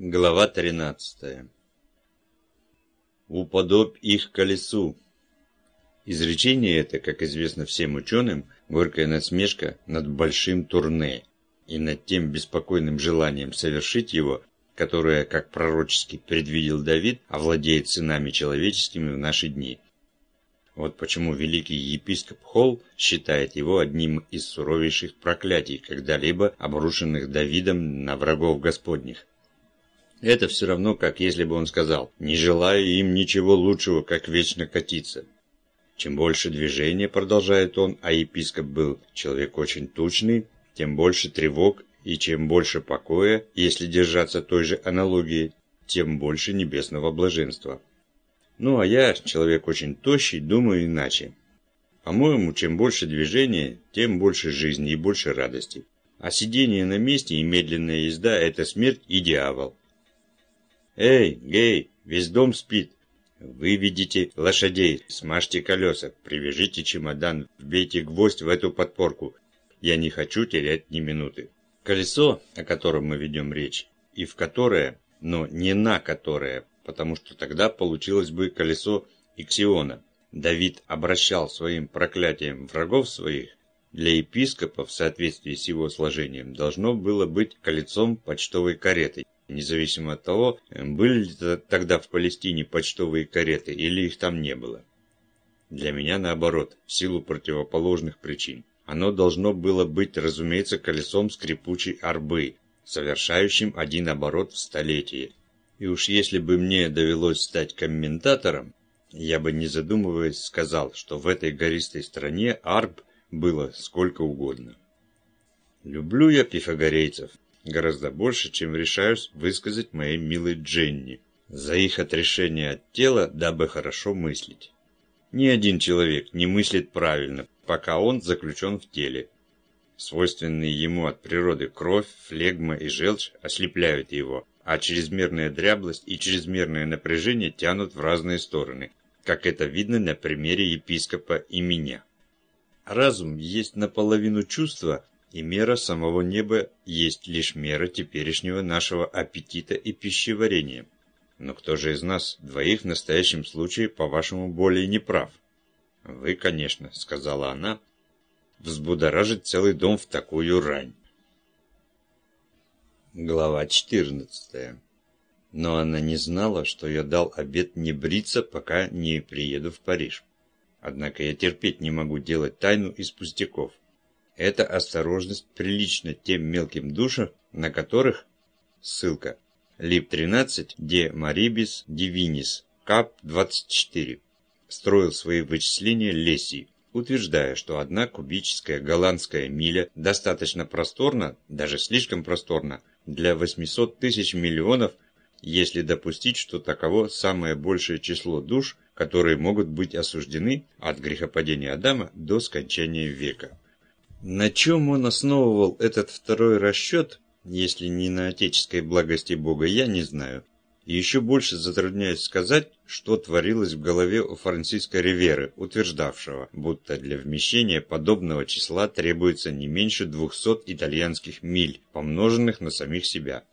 Глава 13 «Уподобь их колесу». Изречение это, как известно всем ученым, горькая насмешка над большим турне и над тем беспокойным желанием совершить его, которое, как пророчески предвидел Давид, овладеет сынами человеческими в наши дни. Вот почему великий епископ Холл считает его одним из суровейших проклятий, когда-либо обрушенных Давидом на врагов Господних. Это все равно, как если бы он сказал «не желаю им ничего лучшего, как вечно катиться». Чем больше движения, продолжает он, а епископ был человек очень тучный, тем больше тревог и чем больше покоя, если держаться той же аналогии, тем больше небесного блаженства. Ну а я, человек очень тощий, думаю иначе. По-моему, чем больше движения, тем больше жизни и больше радости. А сидение на месте и медленная езда – это смерть и дьявол. «Эй, гей, весь дом спит. Выведите лошадей, смажьте колеса, привяжите чемодан, вбейте гвоздь в эту подпорку. Я не хочу терять ни минуты». Колесо, о котором мы ведем речь, и в которое, но не на которое, потому что тогда получилось бы колесо Иксиона. Давид обращал своим проклятием врагов своих, для епископа в соответствии с его сложением должно было быть колесом почтовой кареты независимо от того, были ли тогда в Палестине почтовые кареты или их там не было. Для меня наоборот, в силу противоположных причин. Оно должно было быть, разумеется, колесом скрипучей арбы, совершающим один оборот в столетие. И уж если бы мне довелось стать комментатором, я бы не задумываясь сказал, что в этой гористой стране арб было сколько угодно. Люблю я пифагорейцев, гораздо больше, чем решаюсь высказать моей милой Дженни. За их отрешение от тела, дабы хорошо мыслить. Ни один человек не мыслит правильно, пока он заключен в теле. Свойственные ему от природы кровь, флегма и желчь ослепляют его, а чрезмерная дряблость и чрезмерное напряжение тянут в разные стороны, как это видно на примере епископа и меня. Разум есть наполовину чувство, и мера самого неба есть лишь мера теперешнего нашего аппетита и пищеварения. Но кто же из нас двоих в настоящем случае, по-вашему, более не прав? Вы, конечно, сказала она, взбудоражить целый дом в такую рань. Глава 14 Но она не знала, что я дал обет не бриться, пока не приеду в Париж. Однако я терпеть не могу делать тайну из пустяков. Эта осторожность прилична тем мелким душам, на которых, ссылка, Лип 13, Де Марибис Дивинис, Кап 24, строил свои вычисления Лесси, утверждая, что одна кубическая голландская миля достаточно просторна, даже слишком просторна, для 800 тысяч миллионов, если допустить, что таково самое большее число душ, которые могут быть осуждены от грехопадения Адама до скончания века. На чем он основывал этот второй расчет, если не на отеческой благости Бога, я не знаю. И еще больше затрудняюсь сказать, что творилось в голове у Франциска Риверы, утверждавшего, будто для вмещения подобного числа требуется не меньше 200 итальянских миль, помноженных на самих себя.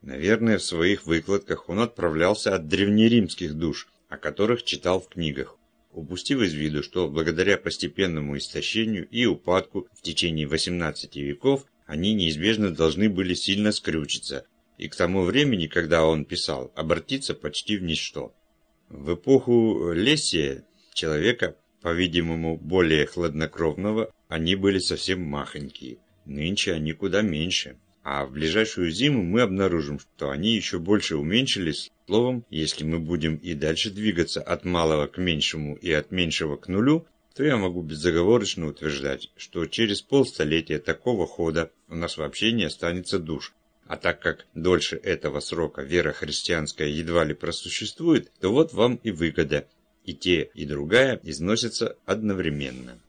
Наверное, в своих выкладках он отправлялся от древнеримских душ, о которых читал в книгах упустив из виду, что благодаря постепенному истощению и упадку в течение 18 веков они неизбежно должны были сильно скрючиться, и к тому времени, когда он писал, обратиться почти в ничто. В эпоху Лессия, человека, по-видимому, более хладнокровного, они были совсем махонькие. Нынче они куда меньше. А в ближайшую зиму мы обнаружим, что они еще больше уменьшились. Словом, если мы будем и дальше двигаться от малого к меньшему и от меньшего к нулю, то я могу безоговорочно утверждать, что через полстолетия такого хода у нас вообще не останется душ. А так как дольше этого срока вера христианская едва ли просуществует, то вот вам и выгода. И те, и другая износятся одновременно.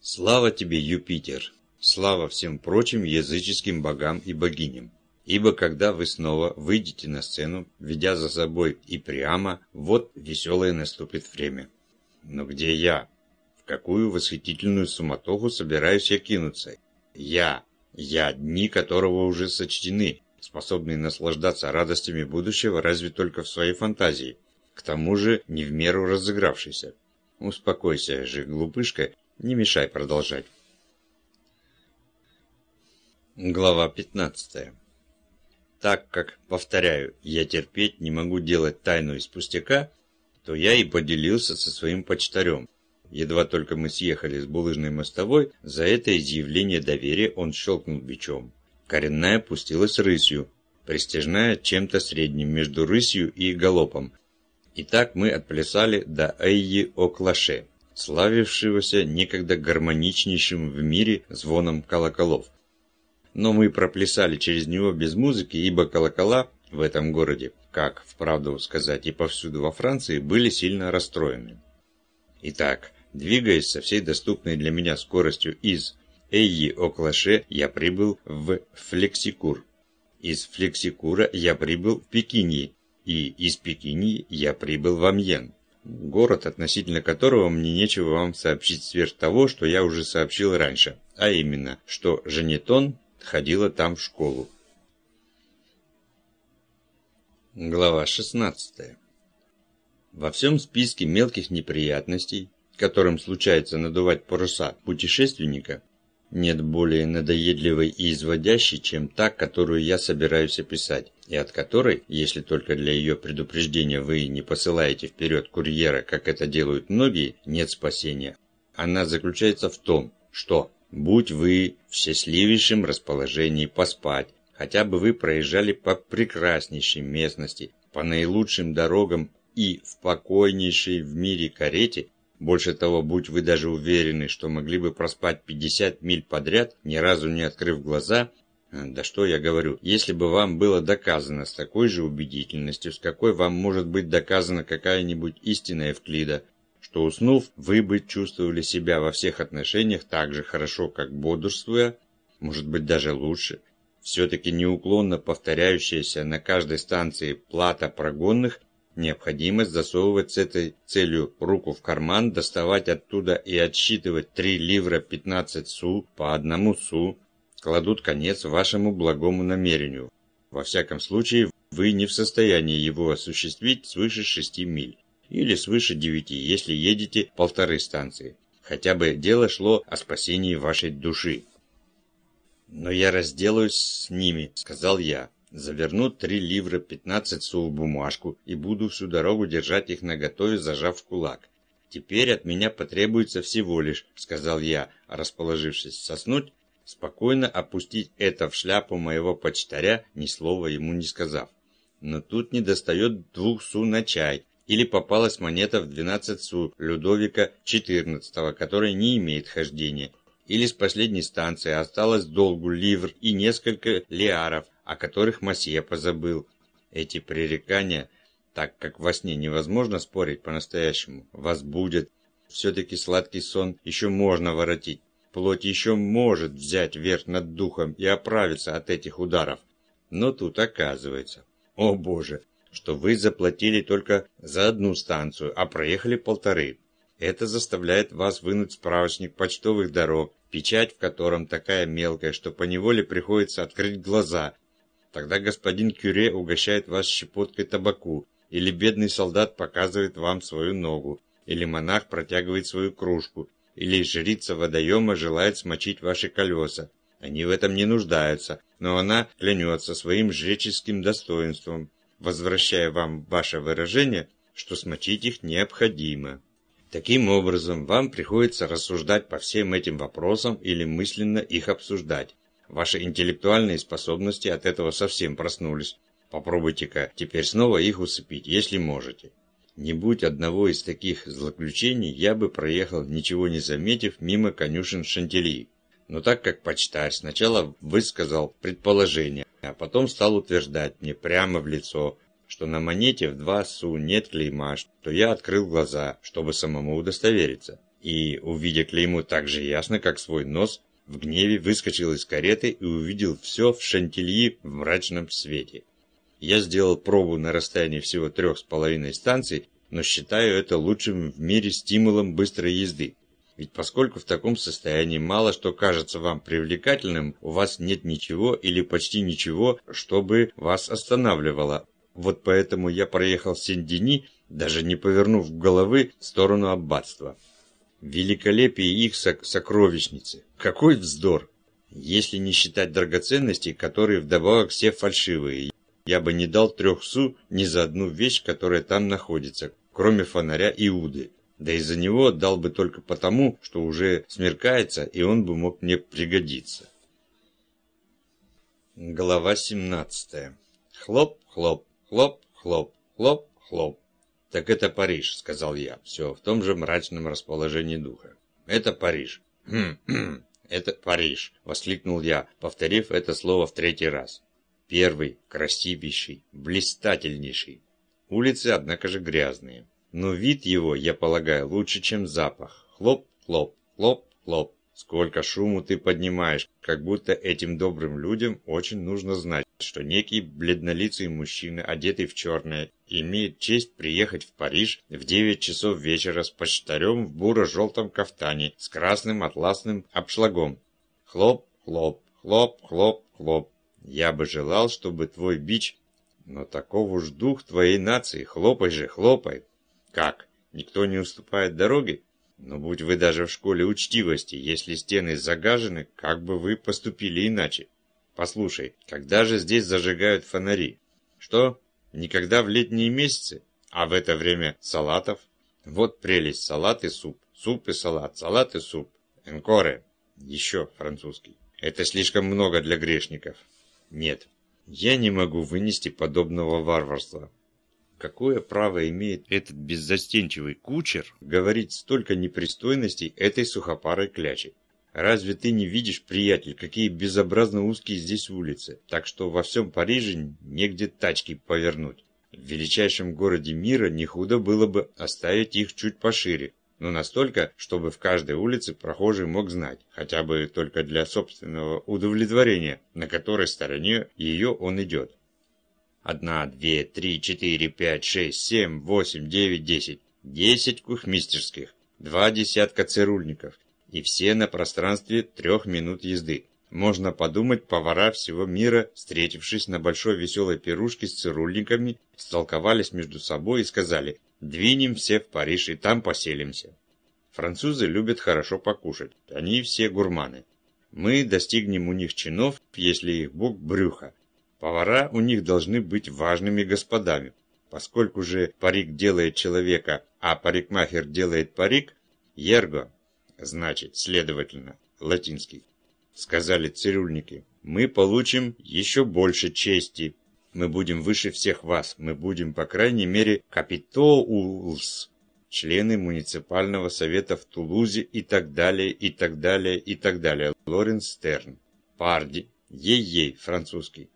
Слава тебе, Юпитер! Слава всем прочим языческим богам и богиням. Ибо когда вы снова выйдете на сцену, ведя за собой и прямо, вот веселое наступит время. Но где я? В какую восхитительную суматоху собираюсь я кинуться? Я, я, дни которого уже сочтены, способный наслаждаться радостями будущего разве только в своей фантазии, к тому же не в меру разыгравшийся. Успокойся же, глупышка, не мешай продолжать. Глава 15. Так как, повторяю, я терпеть не могу делать тайну из пустяка, то я и поделился со своим почтарем. Едва только мы съехали с булыжной мостовой, за это изъявление доверия он щелкнул бичом. Коренная пустилась рысью, пристяжная чем-то средним между рысью и галопом. И так мы отплясали до Эйи-Оклаше, славившегося некогда гармоничнейшим в мире звоном колоколов но мы проплясали через него без музыки, ибо колокола в этом городе, как, вправду сказать, и повсюду во Франции, были сильно расстроены. Итак, двигаясь со всей доступной для меня скоростью из Эйи-Оклаше, я прибыл в Флексикур. Из Флексикура я прибыл в Пекиньи, и из Пекиньи я прибыл в Амьен, город, относительно которого мне нечего вам сообщить сверх того, что я уже сообщил раньше, а именно, что Женетон ходила там в школу. Глава 16. Во всем списке мелких неприятностей, которым случается надувать паруса путешественника, нет более надоедливой и изводящей, чем та, которую я собираюсь описать, и от которой, если только для ее предупреждения вы не посылаете вперед курьера, как это делают многие, нет спасения. Она заключается в том, что Будь вы в счастливейшем расположении поспать, хотя бы вы проезжали по прекраснейшей местности, по наилучшим дорогам и в покойнейшей в мире карете, больше того, будь вы даже уверены, что могли бы проспать 50 миль подряд, ни разу не открыв глаза, да что я говорю, если бы вам было доказано с такой же убедительностью, с какой вам может быть доказана какая-нибудь истинная Евклида, что уснув, вы бы чувствовали себя во всех отношениях так же хорошо, как бодрствуя, может быть даже лучше. Все-таки неуклонно повторяющаяся на каждой станции плата прогонных необходимость засовывать с этой целью руку в карман, доставать оттуда и отсчитывать 3 ливра 15 су по одному су, кладут конец вашему благому намерению. Во всяком случае, вы не в состоянии его осуществить свыше 6 миль или свыше 9, если едете полторы станции. Хотя бы дело шло о спасении вашей души. «Но я разделаюсь с ними», — сказал я. «Заверну три ливра пятнадцать су в бумажку и буду всю дорогу держать их наготове, зажав кулак. Теперь от меня потребуется всего лишь», — сказал я, расположившись соснуть, спокойно опустить это в шляпу моего почтаря, ни слова ему не сказав. Но тут не достает двух су на чай, или попалась монета в 12 су Людовика XIV, которая не имеет хождения, или с последней станции осталось долгу ливр и несколько лиаров, о которых Масье позабыл. Эти пререкания, так как во сне невозможно спорить по-настоящему, вас будет. Все-таки сладкий сон еще можно воротить. Плоть еще может взять верх над духом и оправиться от этих ударов. Но тут оказывается. О боже, что вы заплатили только за одну станцию, а проехали полторы. Это заставляет вас вынуть справочник почтовых дорог, печать в котором такая мелкая, что поневоле приходится открыть глаза. Тогда господин Кюре угощает вас щепоткой табаку, или бедный солдат показывает вам свою ногу, или монах протягивает свою кружку, или жрица водоема желает смочить ваши колеса. Они в этом не нуждаются, но она клянется своим жреческим достоинством, возвращая вам ваше выражение, что смочить их необходимо. Таким образом, вам приходится рассуждать по всем этим вопросам или мысленно их обсуждать. Ваши интеллектуальные способности от этого совсем проснулись. Попробуйте-ка теперь снова их усыпить, если можете. Не будь одного из таких злоключений, я бы проехал, ничего не заметив, мимо конюшен Шантильи. Но так как почтарь сначала высказал предположение, а потом стал утверждать мне прямо в лицо, что на монете в два су нет клейма, то я открыл глаза, чтобы самому удостовериться. И, увидя клейму так же ясно, как свой нос, в гневе выскочил из кареты и увидел все в шантильи в мрачном свете. Я сделал пробу на расстоянии всего трех с половиной станций, но считаю это лучшим в мире стимулом быстрой езды. Ведь поскольку в таком состоянии мало что кажется вам привлекательным, у вас нет ничего или почти ничего, чтобы вас останавливало. Вот поэтому я проехал Сен-Дени, даже не повернув головы в сторону аббатства. Великолепие их сокровищницы. Какой вздор! Если не считать драгоценностей, которые вдобавок все фальшивые. Я бы не дал трех су ни за одну вещь, которая там находится, кроме фонаря Иуды. Да и за него отдал бы только потому, что уже смеркается, и он бы мог мне пригодиться. Глава 17. Хлоп, хлоп, хлоп, хлоп, хлоп, хлоп. «Так это Париж», — сказал я, все в том же мрачном расположении духа. «Это Париж». «Хм, хм, это Париж», — воскликнул я, повторив это слово в третий раз. Первый, красивейший, блистательнейший. Улицы, однако же, грязные. Но вид его, я полагаю, лучше, чем запах. Хлоп, хлоп, хлоп, хлоп. Сколько шуму ты поднимаешь, как будто этим добрым людям очень нужно знать, что некий бледнолицый мужчина, одетый в черное, имеет честь приехать в Париж в 9 часов вечера с почтарем в буро-желтом кафтане с красным атласным обшлагом. Хлоп, хлоп, хлоп, хлоп, хлоп. Я бы желал, чтобы твой бич... Но таков уж дух твоей нации, хлопай же, хлопай. Как? Никто не уступает дороги? Но будь вы даже в школе учтивости, если стены загажены, как бы вы поступили иначе? Послушай, когда же здесь зажигают фонари? Что? Никогда в летние месяцы? А в это время салатов? Вот прелесть, салат и суп. Суп и салат, салат и суп. Энкоре. Еще французский. Это слишком много для грешников. Нет, я не могу вынести подобного варварства. Какое право имеет этот беззастенчивый кучер говорить столько непристойностей этой сухопарой клячи? Разве ты не видишь, приятель, какие безобразно узкие здесь улицы, так что во всем Париже негде тачки повернуть? В величайшем городе мира не худо было бы оставить их чуть пошире, но настолько, чтобы в каждой улице прохожий мог знать, хотя бы только для собственного удовлетворения, на которой стороне ее он идет. Одна, две, три, четыре, пять, шесть, семь, восемь, девять, десять. Десять кухмистерских, два десятка цирульников. И все на пространстве трех минут езды. Можно подумать, повара всего мира, встретившись на большой веселой пирушке с цирульниками, столковались между собой и сказали «Двинем все в Париж и там поселимся». Французы любят хорошо покушать, они все гурманы. Мы достигнем у них чинов, если их бог брюха, Повара у них должны быть важными господами. Поскольку же парик делает человека, а парикмахер делает парик, ерго, значит, следовательно, латинский, сказали цирюльники, мы получим еще больше чести. Мы будем выше всех вас, мы будем, по крайней мере, капитоулс, члены муниципального совета в Тулузе и так далее, и так далее, и так далее. Лоренс Стерн. Парди. Ей-ей, французский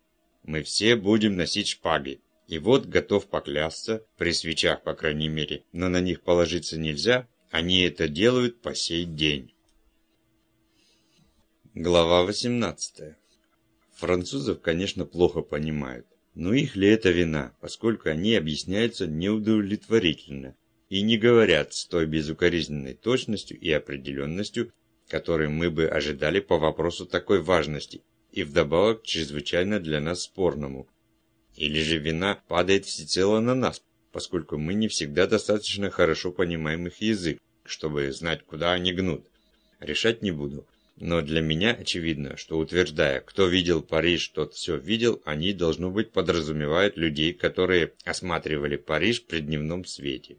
мы все будем носить шпаги. И вот готов поклясться, при свечах, по крайней мере, но на них положиться нельзя, они это делают по сей день. Глава 18. Французов, конечно, плохо понимают. Но их ли это вина, поскольку они объясняются неудовлетворительно и не говорят с той безукоризненной точностью и определенностью, которой мы бы ожидали по вопросу такой важности и вдобавок чрезвычайно для нас спорному. Или же вина падает всецело на нас, поскольку мы не всегда достаточно хорошо понимаем их язык, чтобы знать, куда они гнут. Решать не буду. Но для меня очевидно, что утверждая, кто видел Париж, тот все видел, они, должно быть, подразумевают людей, которые осматривали Париж при дневном свете.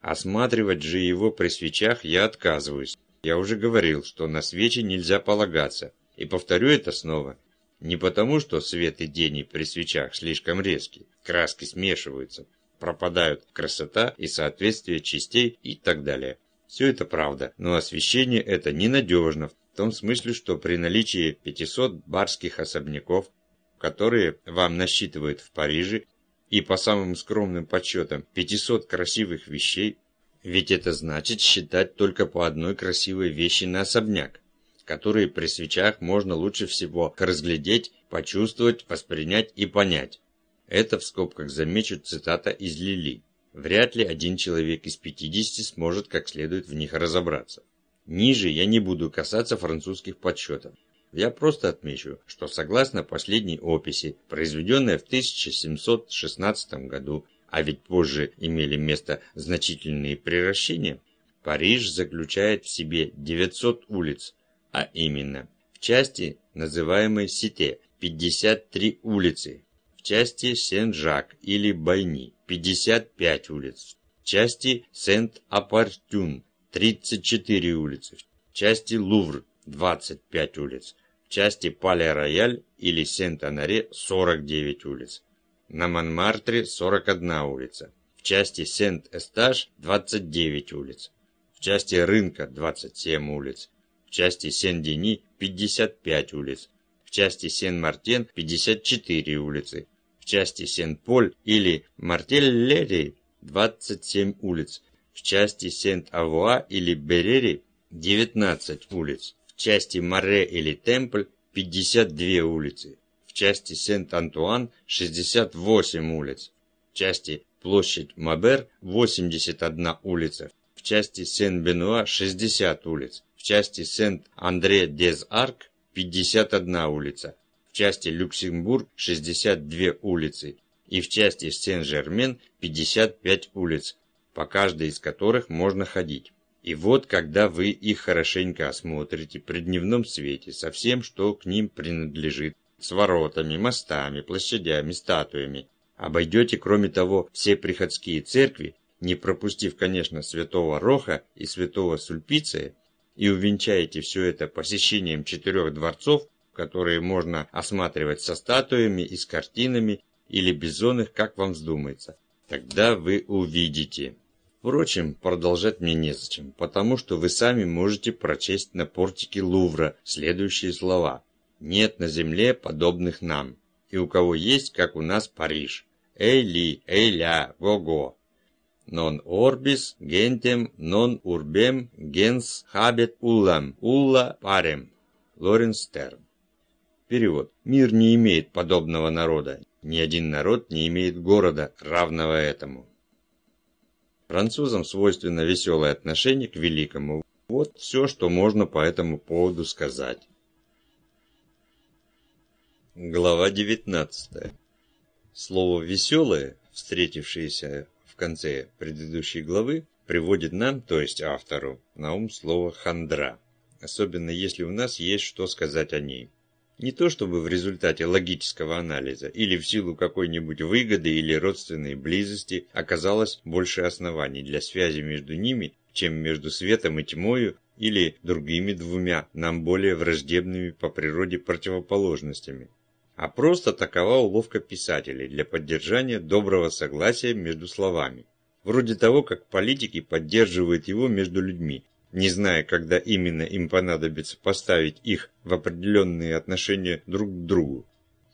Осматривать же его при свечах я отказываюсь. Я уже говорил, что на свечи нельзя полагаться, и повторю это снова. Не потому, что свет и день при свечах слишком резкие, краски смешиваются, пропадают красота и соответствие частей и так далее. Все это правда, но освещение это ненадежно, в том смысле, что при наличии 500 барских особняков, которые вам насчитывают в Париже, и по самым скромным подсчетам 500 красивых вещей, ведь это значит считать только по одной красивой вещи на особняк которые при свечах можно лучше всего разглядеть, почувствовать, воспринять и понять. Это в скобках замечу цитата из Лили. Вряд ли один человек из 50 сможет как следует в них разобраться. Ниже я не буду касаться французских подсчетов. Я просто отмечу, что согласно последней описи, произведенной в 1716 году, а ведь позже имели место значительные приращения, Париж заключает в себе 900 улиц, а именно в части, называемой Сите, 53 улицы, в части Сен-Жак или Байни 55 улиц, в части Сент-Апартюн 34 улицы, в части Лувр 25 улиц, в части Пале-Рояль или Сент-Анаре 49 улиц, на Монмартре 41 улица, в части Сент-Эстаж 29 улиц, в части Рынка 27 улиц, в части Сен-Дени 55 улиц, в части Сен-Мартен 54 улицы, в части Сен-Поль или Мартель-Лери 27 улиц, в части Сент-Авуа или Берери 19 улиц, в части Море или Темпль 52 улицы, в части Сент-Антуан 68 улиц, в части Площадь Мабер 81 улица, в части Сен-Бенуа 60 улиц, части Сент-Андре-Дез-Арк 51 улица, в части Люксембург 62 улицы и в части Сен-Жермен 55 улиц, по каждой из которых можно ходить. И вот, когда вы их хорошенько осмотрите при дневном свете со всем, что к ним принадлежит, с воротами, мостами, площадями, статуями, обойдете, кроме того, все приходские церкви, не пропустив, конечно, святого Роха и святого Сульпиция, и увенчаете все это посещением четырех дворцов, которые можно осматривать со статуями и с картинами или их, как вам вздумается. Тогда вы увидите. Впрочем, продолжать мне незачем, потому что вы сами можете прочесть на портике Лувра следующие слова. «Нет на земле подобных нам, и у кого есть, как у нас, Париж. Эй ли, эй ля, го-го, non orbis gentem non urbem gens habet уллам, улла парем. Лоренс Стерн. Перевод. Мир не имеет подобного народа. Ни один народ не имеет города, равного этому. Французам свойственно веселое отношение к великому. Вот все, что можно по этому поводу сказать. Глава 19. Слово «веселое», встретившееся конце предыдущей главы приводит нам, то есть автору, на ум слово «хандра», особенно если у нас есть что сказать о ней. Не то чтобы в результате логического анализа или в силу какой-нибудь выгоды или родственной близости оказалось больше оснований для связи между ними, чем между светом и тьмою или другими двумя, нам более враждебными по природе противоположностями а просто такова уловка писателей для поддержания доброго согласия между словами. Вроде того, как политики поддерживают его между людьми, не зная, когда именно им понадобится поставить их в определенные отношения друг к другу.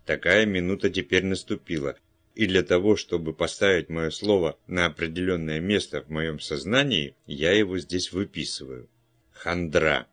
Такая минута теперь наступила, и для того, чтобы поставить мое слово на определенное место в моем сознании, я его здесь выписываю. Хандра.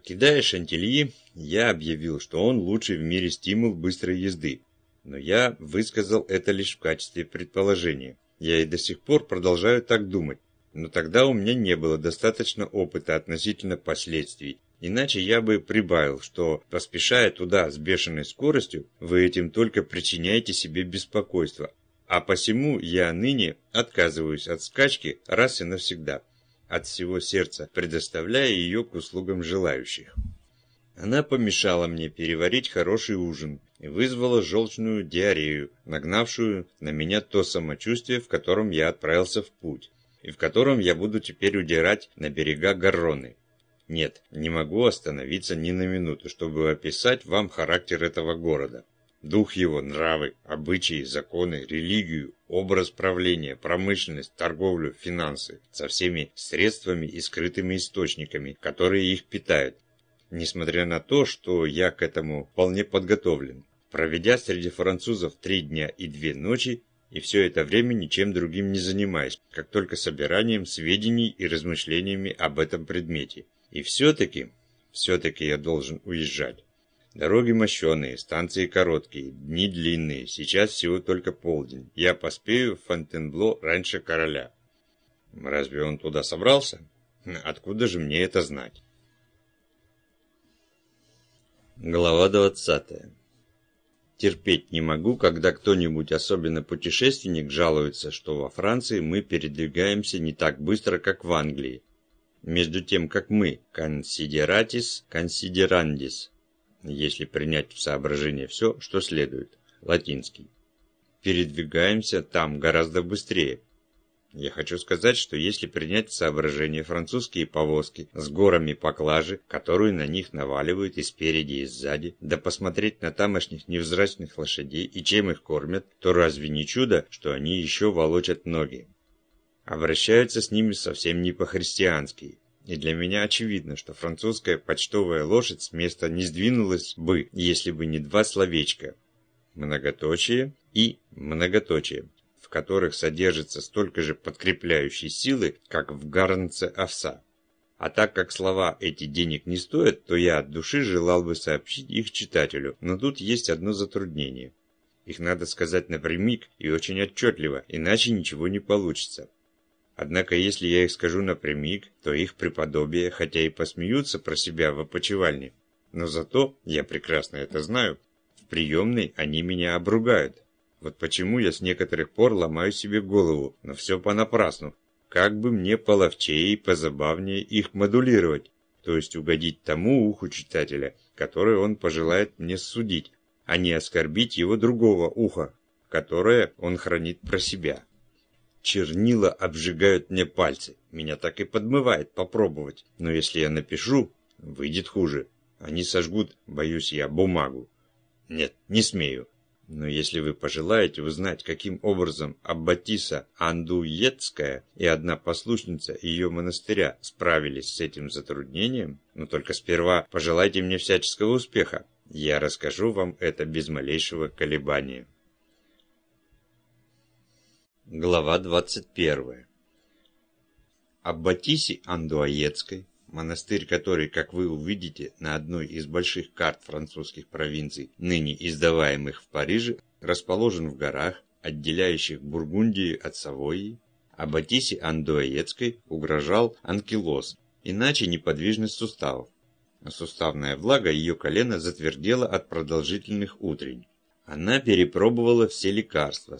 Покидая Шантильи, я объявил, что он лучший в мире стимул быстрой езды. Но я высказал это лишь в качестве предположения. Я и до сих пор продолжаю так думать. Но тогда у меня не было достаточно опыта относительно последствий. Иначе я бы прибавил, что, поспешая туда с бешеной скоростью, вы этим только причиняете себе беспокойство. А посему я ныне отказываюсь от скачки раз и навсегда от всего сердца, предоставляя ее к услугам желающих. Она помешала мне переварить хороший ужин и вызвала желчную диарею, нагнавшую на меня то самочувствие, в котором я отправился в путь, и в котором я буду теперь удирать на берега Гарроны. Нет, не могу остановиться ни на минуту, чтобы описать вам характер этого города. Дух его, нравы, обычаи, законы, религию, образ правления, промышленность, торговлю, финансы, со всеми средствами и скрытыми источниками, которые их питают. Несмотря на то, что я к этому вполне подготовлен. Проведя среди французов три дня и две ночи, и все это время ничем другим не занимаясь, как только собиранием сведений и размышлениями об этом предмете. И все-таки, все-таки я должен уезжать. Дороги мощеные, станции короткие, дни длинные, сейчас всего только полдень. Я поспею в Фонтенбло раньше короля. Разве он туда собрался? Откуда же мне это знать? Глава 20. Терпеть не могу, когда кто-нибудь, особенно путешественник, жалуется, что во Франции мы передвигаемся не так быстро, как в Англии. Между тем, как мы consideratis considerandis, если принять в соображение все, что следует, латинский. Передвигаемся там гораздо быстрее, я хочу сказать, что если принять в соображение французские повозки с горами поклажи, которую на них наваливают и спереди, и сзади, да посмотреть на тамошних невзрачных лошадей и чем их кормят, то разве не чудо, что они еще волочат ноги? Обращаются с ними совсем не по-христиански. И для меня очевидно, что французская почтовая лошадь с места не сдвинулась бы, если бы не два словечка. Многоточие и многоточие которых содержится столько же подкрепляющей силы, как в гарнце овса. А так как слова эти денег не стоят, то я от души желал бы сообщить их читателю, но тут есть одно затруднение. Их надо сказать напрямик и очень отчетливо, иначе ничего не получится. Однако если я их скажу напрямик, то их преподобие, хотя и посмеются про себя в опочивальне, но зато, я прекрасно это знаю, в приемной они меня обругают, вот почему я с некоторых пор ломаю себе голову, но все понапрасну. Как бы мне половчее и позабавнее их модулировать, то есть угодить тому уху читателя, который он пожелает мне судить, а не оскорбить его другого уха, которое он хранит про себя. Чернила обжигают мне пальцы, меня так и подмывает попробовать, но если я напишу, выйдет хуже. Они сожгут, боюсь я, бумагу. Нет, не смею. Но если вы пожелаете узнать, каким образом Аббатиса Андуетская и одна послушница ее монастыря справились с этим затруднением, но только сперва пожелайте мне всяческого успеха. Я расскажу вам это без малейшего колебания. Глава 21. Аббатисе Андуаецкой монастырь который, как вы увидите на одной из больших карт французских провинций, ныне издаваемых в Париже, расположен в горах, отделяющих Бургундию от Савойи, а Батисе Андуаецкой угрожал анкилоз, иначе неподвижность суставов. суставная влага ее колена затвердела от продолжительных утрень. Она перепробовала все лекарства.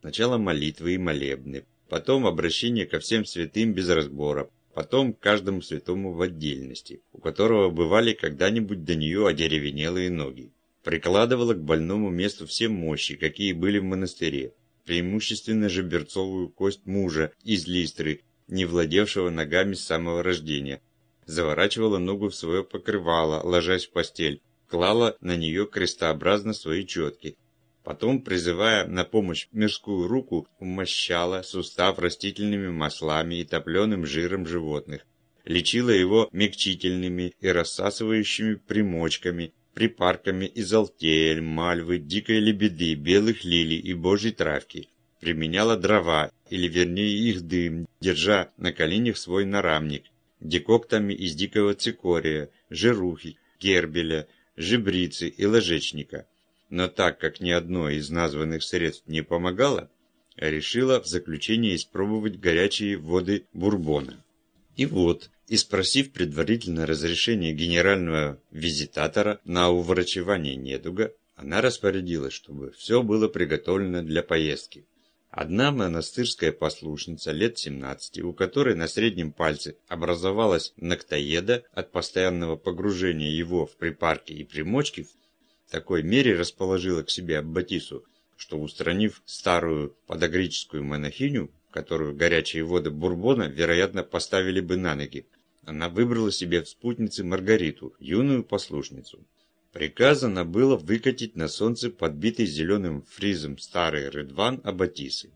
Сначала молитвы и молебны, потом обращение ко всем святым без разбора, потом каждому святому в отдельности, у которого бывали когда-нибудь до нее одеревенелые ноги. Прикладывала к больному месту все мощи, какие были в монастыре, преимущественно же берцовую кость мужа из листры, не владевшего ногами с самого рождения. Заворачивала ногу в свое покрывало, ложась в постель, клала на нее крестообразно свои четки, Потом, призывая на помощь мирскую руку, умощала сустав растительными маслами и топленым жиром животных. Лечила его мягчительными и рассасывающими примочками, припарками из алтеэль, мальвы, дикой лебеды, белых лилий и божьей травки. Применяла дрова, или вернее их дым, держа на коленях свой нарамник, декоктами из дикого цикория, жирухи, гербеля, жибрицы и ложечника – но так как ни одно из названных средств не помогало, решила в заключение испробовать горячие воды бурбона. И вот, и спросив предварительно разрешение генерального визитатора на уврачевание недуга, она распорядилась, чтобы все было приготовлено для поездки. Одна монастырская послушница лет 17, у которой на среднем пальце образовалась ноктоеда от постоянного погружения его в припарки и примочки, такой мере расположила к себе Аббатису, что устранив старую подогрическую монахиню, которую горячие воды Бурбона, вероятно, поставили бы на ноги, она выбрала себе в спутнице Маргариту, юную послушницу. Приказано было выкатить на солнце подбитый зеленым фризом старый рыдван Аббатисы.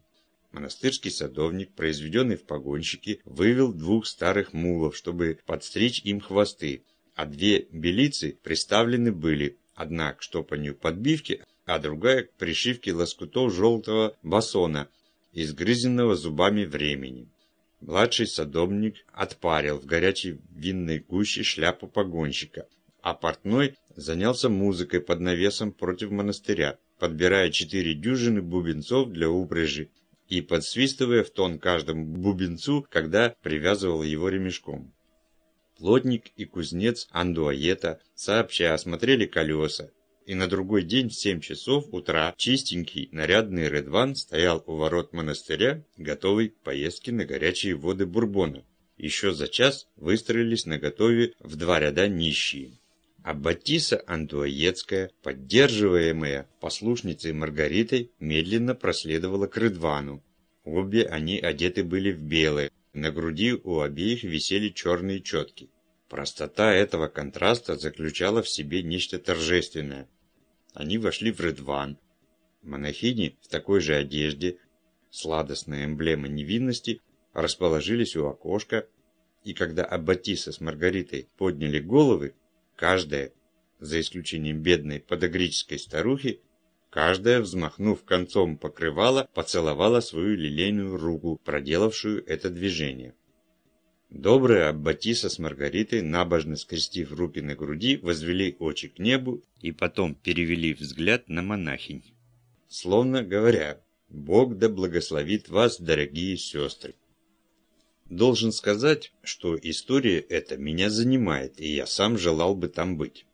Монастырский садовник, произведенный в погонщике, вывел двух старых мулов, чтобы подстричь им хвосты, а две белицы приставлены были Одна к штопанию подбивки, а другая к пришивке лоскутов желтого басона, изгрызенного зубами времени. Младший садовник отпарил в горячей винной гуще шляпу погонщика, а портной занялся музыкой под навесом против монастыря, подбирая четыре дюжины бубенцов для упряжи и подсвистывая в тон каждому бубенцу, когда привязывал его ремешком. Плотник и кузнец Андуаета сообща осмотрели колеса, и на другой день в семь часов утра чистенький, нарядный Редван стоял у ворот монастыря, готовый к поездке на горячие воды Бурбона. Еще за час выстроились на готове в два ряда нищие. А Батиса Антуаецкая, поддерживаемая послушницей Маргаритой, медленно проследовала к Редвану. Обе они одеты были в белое, на груди у обеих висели черные четки. Простота этого контраста заключала в себе нечто торжественное. Они вошли в Редван. Монахини в такой же одежде, сладостная эмблема невинности, расположились у окошка, и когда Аббатиса с Маргаритой подняли головы, каждая, за исключением бедной подогрической старухи, каждая, взмахнув концом покрывала, поцеловала свою лилейную руку, проделавшую это движение. Добрые Аббатиса с Маргаритой, набожно скрестив руки на груди, возвели очи к небу и потом перевели взгляд на монахинь. Словно говоря, «Бог да благословит вас, дорогие сестры». Должен сказать, что история эта меня занимает, и я сам желал бы там быть.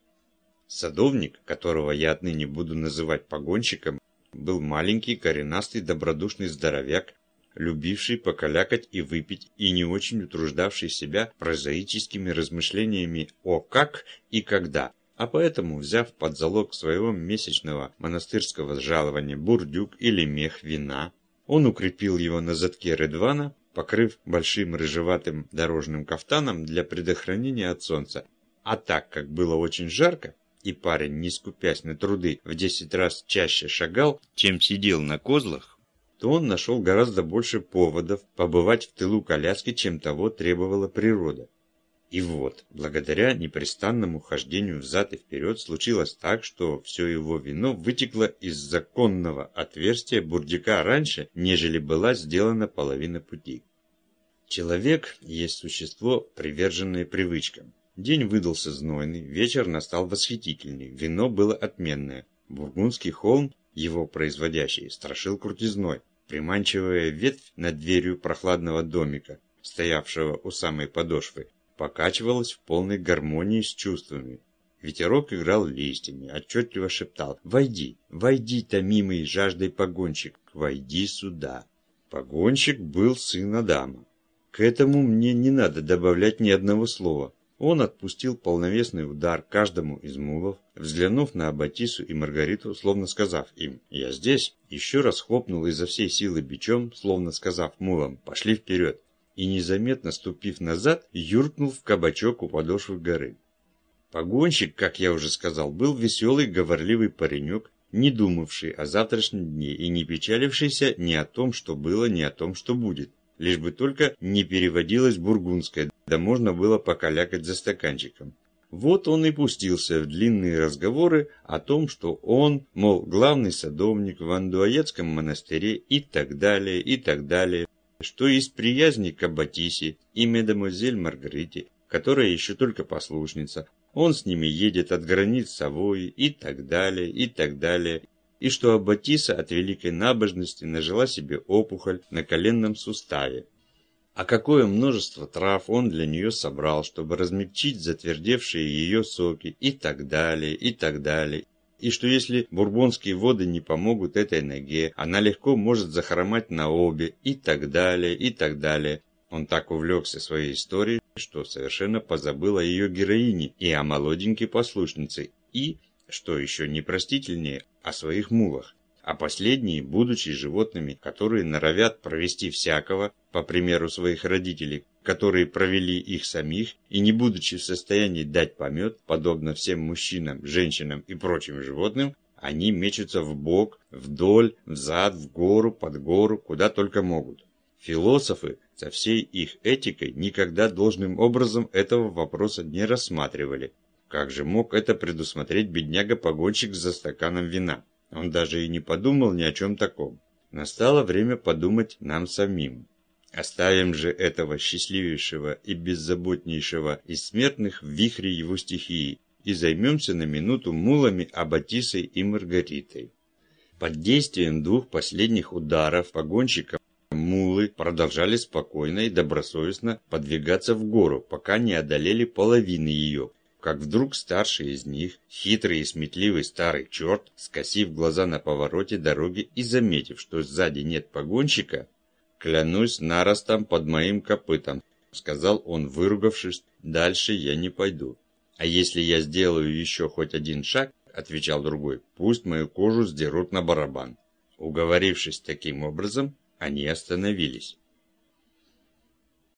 Садовник, которого я отныне буду называть погонщиком, был маленький, коренастый, добродушный здоровяк, любивший покалякать и выпить и не очень утруждавший себя прозаическими размышлениями о как и когда, а поэтому, взяв под залог своего месячного монастырского жалования бурдюк или мех вина, он укрепил его на задке Редвана, покрыв большим рыжеватым дорожным кафтаном для предохранения от солнца. А так как было очень жарко, и парень, не скупясь на труды, в десять раз чаще шагал, чем сидел на козлах, то он нашел гораздо больше поводов побывать в тылу коляски, чем того требовала природа. И вот, благодаря непрестанному хождению взад и вперед, случилось так, что все его вино вытекло из законного отверстия бурдюка раньше, нежели была сделана половина пути. Человек есть существо, приверженное привычкам. День выдался знойный, вечер настал восхитительный, вино было отменное. Бургундский холм, его производящий, страшил крутизной приманчивая ветвь над дверью прохладного домика, стоявшего у самой подошвы, покачивалась в полной гармонии с чувствами. Ветерок играл листьями, отчетливо шептал «Войди, войди, томимый жаждой погонщик, войди сюда». Погонщик был сын Адама. К этому мне не надо добавлять ни одного слова. Он отпустил полновесный удар каждому из мулов, взглянув на Аббатису и Маргариту, словно сказав им «Я здесь», еще раз хлопнул изо всей силы бичом, словно сказав мулам «Пошли вперед», и незаметно ступив назад, юркнул в кабачок у подошвы горы. Погонщик, как я уже сказал, был веселый, говорливый паренек, не думавший о завтрашнем дне и не печалившийся ни о том, что было, ни о том, что будет лишь бы только не переводилось бургундское, да можно было покалякать за стаканчиком. Вот он и пустился в длинные разговоры о том, что он, мол, главный садовник в Андуаецком монастыре и так далее, и так далее, что из приязни к Аббатисе и медамозель Маргарите, которая еще только послушница, он с ними едет от границ Савои и так далее, и так далее, и что Аббатиса от великой набожности нажила себе опухоль на коленном суставе. А какое множество трав он для нее собрал, чтобы размягчить затвердевшие ее соки и так далее, и так далее. И что если бурбонские воды не помогут этой ноге, она легко может захромать на обе, и так далее, и так далее. Он так увлекся своей историей, что совершенно позабыл о ее героине и о молоденькой послушнице, и, что еще непростительнее, о своих мулах, а последние, будучи животными, которые норовят провести всякого, по примеру своих родителей, которые провели их самих, и не будучи в состоянии дать помет, подобно всем мужчинам, женщинам и прочим животным, они мечутся в бок, вдоль, взад, в гору, под гору, куда только могут. Философы со всей их этикой никогда должным образом этого вопроса не рассматривали, как же мог это предусмотреть бедняга-погонщик за стаканом вина? Он даже и не подумал ни о чем таком. Настало время подумать нам самим. Оставим же этого счастливейшего и беззаботнейшего из смертных в вихре его стихии и займемся на минуту мулами Аббатисой и Маргаритой. Под действием двух последних ударов погонщика продолжали спокойно и добросовестно подвигаться в гору, пока не одолели половины ее, как вдруг старший из них, хитрый и сметливый старый черт, скосив глаза на повороте дороги и заметив, что сзади нет погонщика, «Клянусь наростом под моим копытом», — сказал он, выругавшись, — «дальше я не пойду». «А если я сделаю еще хоть один шаг», — отвечал другой, — «пусть мою кожу сдерут на барабан». Уговорившись таким образом, они остановились.